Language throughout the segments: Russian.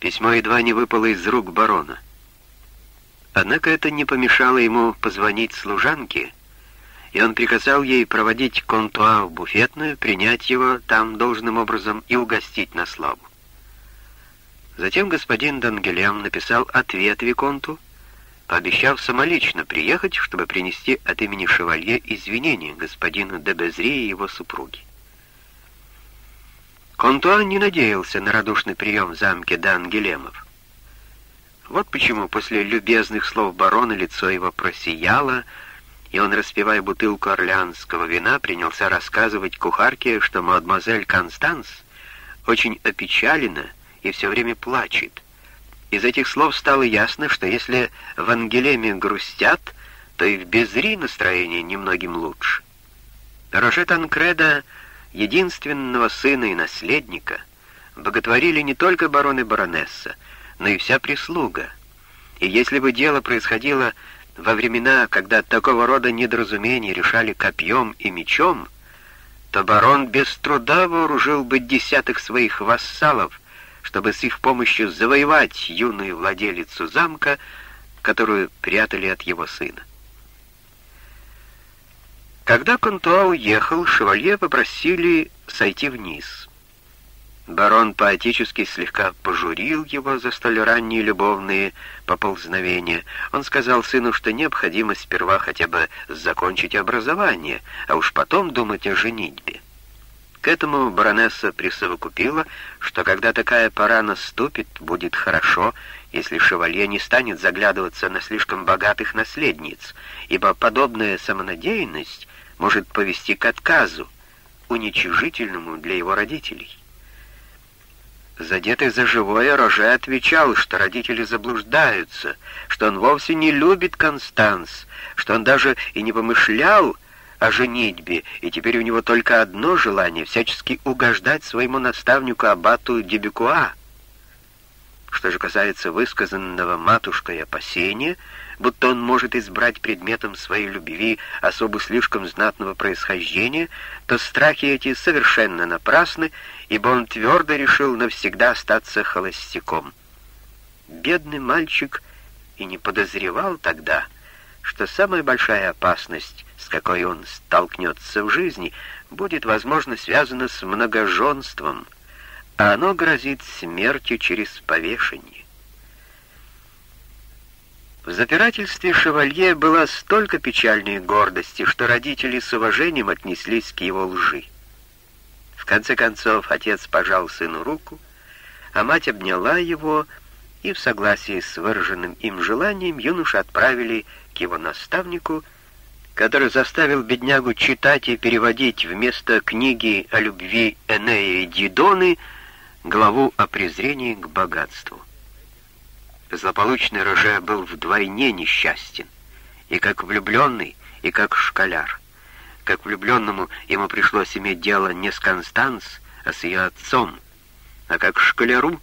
Письмо едва не выпало из рук барона. Однако это не помешало ему позвонить служанке, и он приказал ей проводить Контуа в буфетную, принять его там должным образом и угостить на славу. Затем господин Дангелем написал ответ Виконту, пообещав самолично приехать, чтобы принести от имени шевалье извинения господину де и его супруге. Контуан не надеялся на радушный прием в замке Дангелемов. Вот почему после любезных слов барона лицо его просияло, и он, распивая бутылку орлеанского вина, принялся рассказывать кухарке, что мадемуазель Констанс очень опечалена и все время плачет. Из этих слов стало ясно, что если в Ангелеме грустят, то и в Безри настроение немногим лучше. Роже Танкреда, единственного сына и наследника, боготворили не только барон и баронесса, но и вся прислуга. И если бы дело происходило во времена, когда такого рода недоразумения решали копьем и мечом, то барон без труда вооружил бы десяток своих вассалов, чтобы с их помощью завоевать юную владелицу замка, которую прятали от его сына. Когда Контуа уехал, шевалье попросили сойти вниз. Барон поэтически слегка пожурил его за столь ранние любовные поползновения. Он сказал сыну, что необходимо сперва хотя бы закончить образование, а уж потом думать о женитьбе. К этому баронесса присовокупила, что когда такая пора наступит, будет хорошо, если шевалье не станет заглядываться на слишком богатых наследниц, ибо подобная самонадеянность может повести к отказу, уничижительному для его родителей. Задетый за живое, Роже отвечал, что родители заблуждаются, что он вовсе не любит Констанс, что он даже и не помышлял о женитьбе, и теперь у него только одно желание — всячески угождать своему наставнику Абату Дебюкуа. Что же касается высказанного матушкой опасения, будто он может избрать предметом своей любви особо слишком знатного происхождения, то страхи эти совершенно напрасны, ибо он твердо решил навсегда остаться холостяком. Бедный мальчик и не подозревал тогда, что самая большая опасность, с какой он столкнется в жизни, будет, возможно, связана с многоженством — а оно грозит смертью через повешение. В запирательстве шевалье была столько печальной гордости, что родители с уважением отнеслись к его лжи. В конце концов, отец пожал сыну руку, а мать обняла его, и в согласии с выраженным им желанием юношу отправили к его наставнику, который заставил беднягу читать и переводить вместо книги о любви Энея и Дидоны — главу о презрении к богатству. Злополучный Роже был вдвойне несчастен, и как влюбленный, и как школяр. Как влюбленному ему пришлось иметь дело не с Констанс, а с ее отцом, а как школяру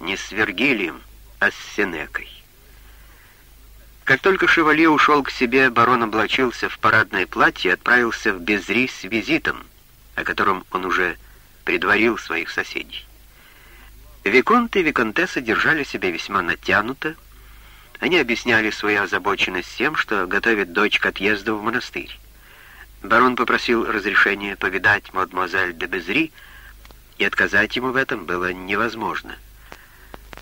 не с Вергилием, а с Сенекой. Как только Шевалье ушел к себе, барон облачился в парадное платье и отправился в Безри с визитом, о котором он уже предварил своих соседей. Виконт и Виконтесса держали себя весьма натянуто. Они объясняли свою озабоченность тем, что готовят дочь к отъезду в монастырь. Барон попросил разрешения повидать мадемуазель де Безри, и отказать ему в этом было невозможно.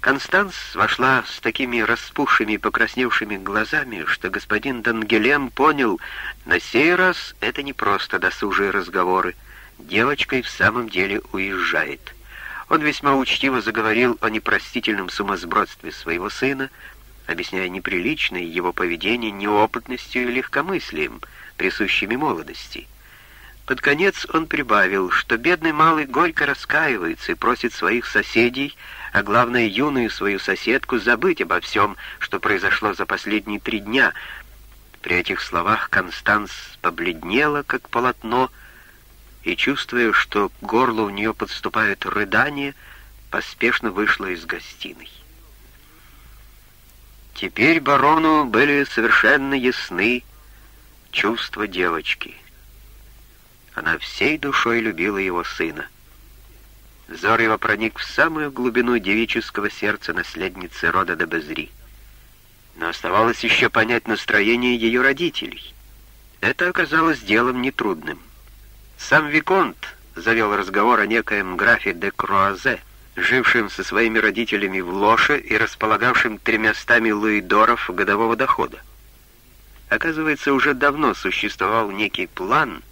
Констанс вошла с такими распухшими и покрасневшими глазами, что господин Дангелем понял, на сей раз это не просто досужие разговоры, девочка и в самом деле уезжает. Он весьма учтиво заговорил о непростительном сумасбродстве своего сына, объясняя неприличное его поведение неопытностью и легкомыслием, присущими молодости. Под конец он прибавил, что бедный малый горько раскаивается и просит своих соседей, а главное юную свою соседку, забыть обо всем, что произошло за последние три дня. При этих словах Констанс побледнела, как полотно, и, чувствуя, что к горлу у нее подступают рыдания, поспешно вышла из гостиной. Теперь барону были совершенно ясны чувства девочки. Она всей душой любила его сына. Взор его проник в самую глубину девического сердца наследницы рода де Безри. Но оставалось еще понять настроение ее родителей. Это оказалось делом нетрудным. Сам Виконт завел разговор о некоем графе де Круазе, жившим со своими родителями в Лоше и располагавшим тремястами луидоров годового дохода. Оказывается, уже давно существовал некий план,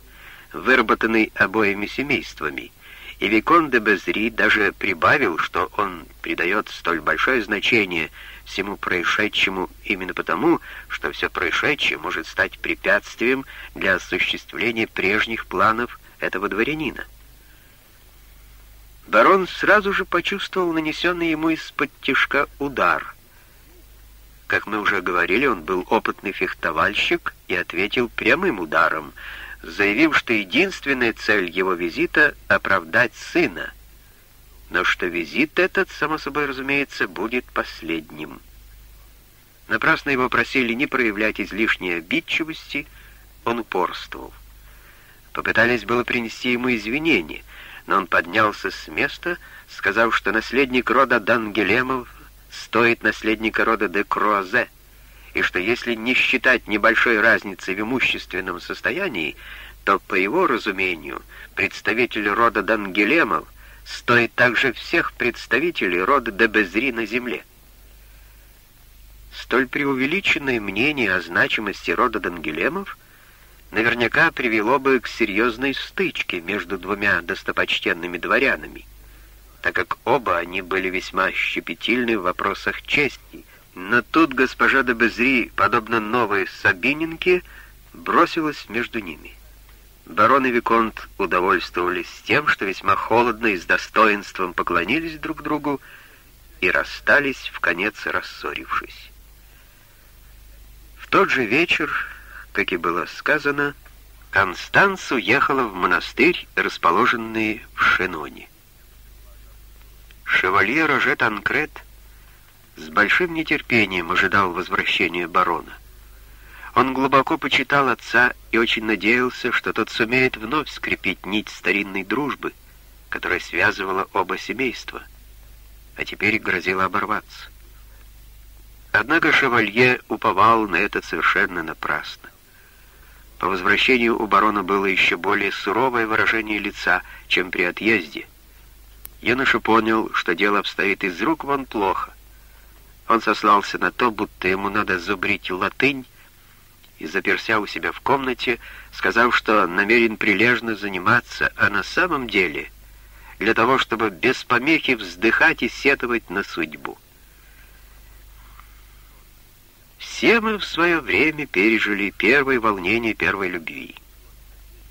выработанный обоими семействами, и Викон де Безри даже прибавил, что он придает столь большое значение всему происшедшему именно потому, что все происшедшее может стать препятствием для осуществления прежних планов этого дворянина. Барон сразу же почувствовал нанесенный ему из-под тяжка удар. Как мы уже говорили, он был опытный фехтовальщик и ответил прямым ударом, заявив, что единственная цель его визита — оправдать сына, но что визит этот, само собой разумеется, будет последним. Напрасно его просили не проявлять излишней обидчивости, он упорствовал. Попытались было принести ему извинения, но он поднялся с места, сказав, что наследник рода Дангелемов стоит наследника рода де Круазе, и что если не считать небольшой разницы в имущественном состоянии, то, по его разумению, представитель рода Дангелемов стоит также всех представителей рода де Безри на земле. Столь преувеличенное мнение о значимости рода Дангелемов наверняка привело бы к серьезной стычке между двумя достопочтенными дворянами, так как оба они были весьма щепетильны в вопросах чести. Но тут госпожа де Безри, подобно новой Сабининке, бросилась между ними. Барон и Виконт удовольствовались тем, что весьма холодно и с достоинством поклонились друг другу и расстались, в конец рассорившись. В тот же вечер как и было сказано, Констанс уехала в монастырь, расположенный в Шеноне. Шевалье Роже Танкрет с большим нетерпением ожидал возвращения барона. Он глубоко почитал отца и очень надеялся, что тот сумеет вновь скрепить нить старинной дружбы, которая связывала оба семейства, а теперь грозила оборваться. Однако шевалье уповал на это совершенно напрасно. По возвращению у барона было еще более суровое выражение лица, чем при отъезде. Юноша понял, что дело обстоит из рук вон плохо. Он сослался на то, будто ему надо зубрить латынь, и заперся у себя в комнате, сказав, что намерен прилежно заниматься, а на самом деле для того, чтобы без помехи вздыхать и сетовать на судьбу. Все мы в свое время пережили первое волнение первой любви.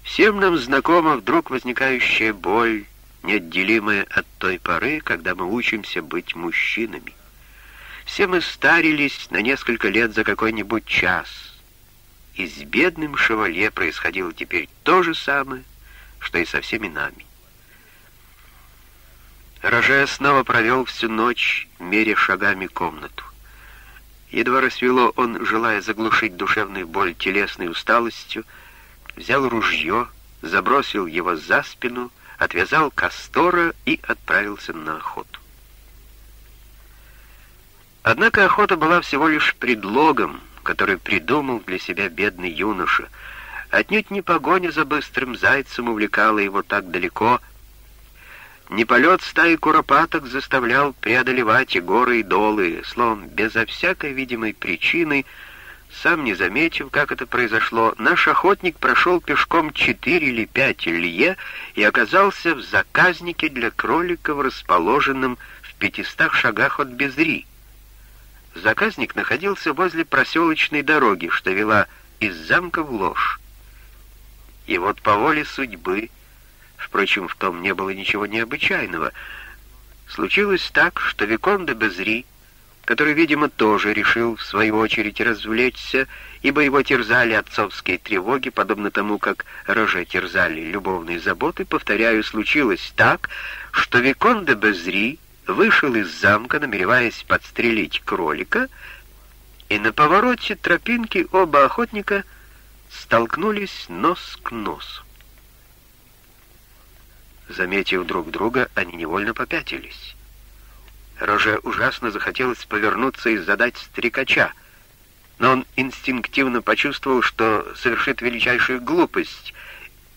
Всем нам знакома вдруг возникающая боль, неотделимая от той поры, когда мы учимся быть мужчинами. Все мы старились на несколько лет за какой-нибудь час. И с бедным шевалье происходило теперь то же самое, что и со всеми нами. Роже снова провел всю ночь, меря шагами комнату. Едва рассвело, он, желая заглушить душевную боль телесной усталостью, взял ружье, забросил его за спину, отвязал Кастора и отправился на охоту. Однако охота была всего лишь предлогом, который придумал для себя бедный юноша. Отнюдь не погоня за быстрым зайцем увлекала его так далеко, не полет стаи куропаток заставлял преодолевать и горы, и долы, словом, безо всякой видимой причины, сам не заметив, как это произошло, наш охотник прошел пешком четыре или пять лье и оказался в заказнике для кроликов, расположенном в пятистах шагах от Безри. Заказник находился возле проселочной дороги, что вела из замка в ложь. И вот по воле судьбы Впрочем, в том не было ничего необычайного. Случилось так, что Викон де Безри, который, видимо, тоже решил в свою очередь развлечься, ибо его терзали отцовские тревоги, подобно тому, как Роже терзали любовные заботы, повторяю, случилось так, что Викон де Безри вышел из замка, намереваясь подстрелить кролика, и на повороте тропинки оба охотника столкнулись нос к носу. Заметив друг друга, они невольно попятились. Роже ужасно захотелось повернуться и задать стрекача, но он инстинктивно почувствовал, что совершит величайшую глупость,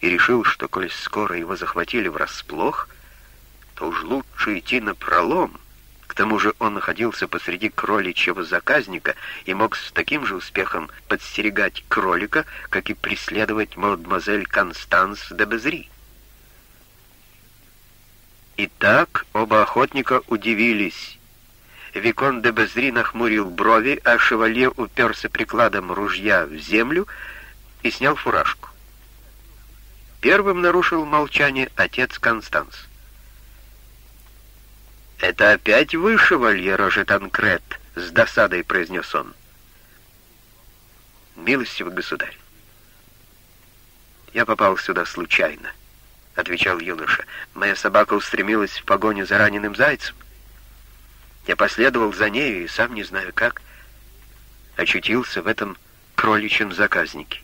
и решил, что, коль скоро его захватили врасплох, то уж лучше идти на пролом. К тому же он находился посреди кроличьего заказника и мог с таким же успехом подстерегать кролика, как и преследовать мадемуазель Констанс де Безри. Итак, оба охотника удивились. Викон де Безри нахмурил брови, а шевалье уперся прикладом ружья в землю и снял фуражку. Первым нарушил молчание отец Констанс. «Это опять вы, шевалье Роже Танкрет?» — с досадой произнес он. «Милостивый государь, я попал сюда случайно», — отвечал юноша. «Моя собака устремилась в погоню за раненым зайцем. Я последовал за нею и, сам не знаю как, очутился в этом кроличьем заказнике.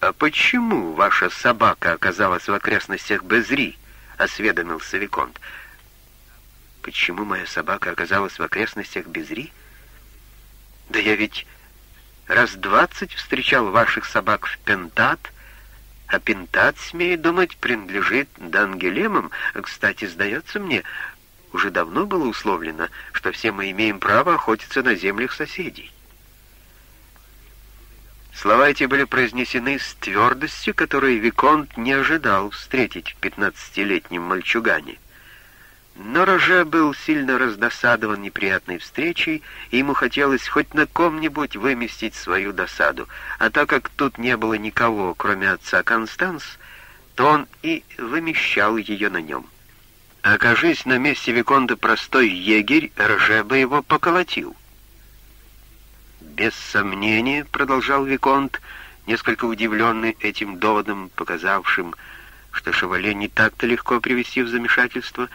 «А почему ваша собака оказалась в окрестностях Безри?» — осведомился Виконт. «Почему моя собака оказалась в окрестностях Безри? Да я ведь раз двадцать встречал ваших собак в Пентат, а Пентат, смею думать, принадлежит Дангелемам. Кстати, сдается мне, уже давно было условлено, что все мы имеем право охотиться на землях соседей». Слова эти были произнесены с твердостью, которую Виконт не ожидал встретить в пятнадцатилетнем мальчугане. Но Роже был сильно раздосадован неприятной встречей, и ему хотелось хоть на ком-нибудь выместить свою досаду, а так как тут не было никого, кроме отца Констанс, то он и вымещал ее на нем. Окажись на месте Виконта простой егерь, Роже бы его поколотил. «Без сомнения», — продолжал Виконт, несколько удивленный этим доводом, показавшим, что шевале не так-то легко привести в замешательство,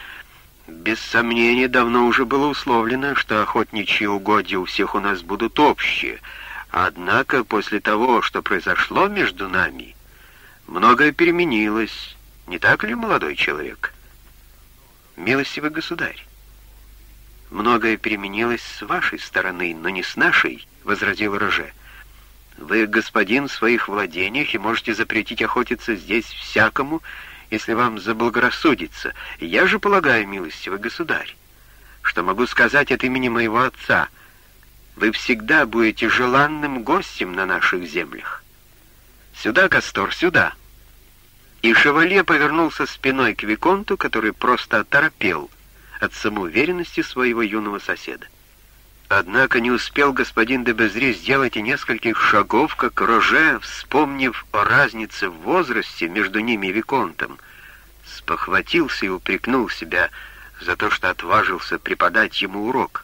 без сомнения давно уже было условлено, что охотничьи угодья у всех у нас будут общие. Однако после того, что произошло между нами, многое переменилось. Не так ли, молодой человек? Милостивый государь, многое переменилось с вашей стороны, но не с нашей, — возразил Роже. «Вы господин в своих владениях и можете запретить охотиться здесь всякому, если вам заблагорассудится. Я же полагаю, милостивый государь, что могу сказать от имени моего отца. Вы всегда будете желанным гостем на наших землях. Сюда, Кастор, сюда!» И шевалье повернулся спиной к Виконту, который просто оторопел от самоуверенности своего юного соседа. Однако не успел господин де Безри сделать и нескольких шагов, как Роже, вспомнив о разнице в возрасте между ними и Виконтом, спохватился и упрекнул себя за то, что отважился преподать ему урок.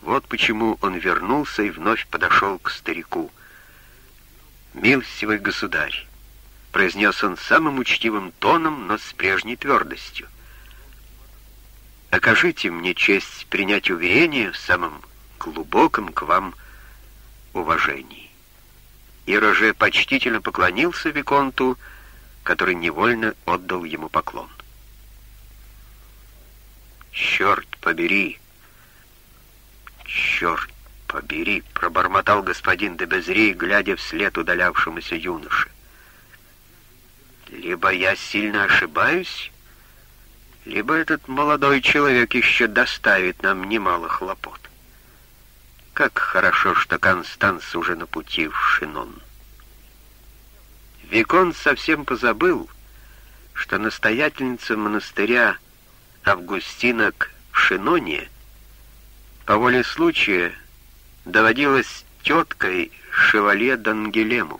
Вот почему он вернулся и вновь подошел к старику. «Милостивый государь», — произнес он самым учтивым тоном, но с прежней твердостью, — «окажите мне честь принять уверение в самом глубоком к вам уважении. И Роже почтительно поклонился Виконту, который невольно отдал ему поклон. «Черт побери! Черт побери!» — пробормотал господин де Безри, глядя вслед удалявшемуся юноше. «Либо я сильно ошибаюсь, либо этот молодой человек еще доставит нам немало хлопот». Как хорошо, что Констанс уже на пути в Шинон. Викон совсем позабыл, что настоятельница монастыря Августинок в Шиноне по воле случая доводилась теткой Шевале Дангелему.